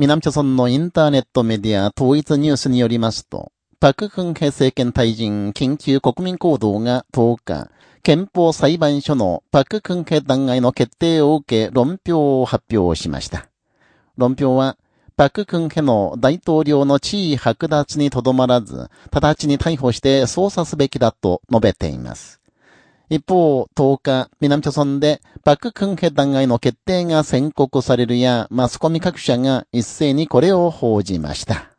南朝村のインターネットメディア統一ニュースによりますと、パククンヘ政権退陣緊急国民行動が10日、憲法裁判所のパククンヘ弾劾の決定を受け論評を発表しました。論評は、パククンヘの大統領の地位剥奪にとどまらず、直ちに逮捕して捜査すべきだと述べています。一方、10日、南朝村で、パククンヘ弾劾の決定が宣告されるや、マスコミ各社が一斉にこれを報じました。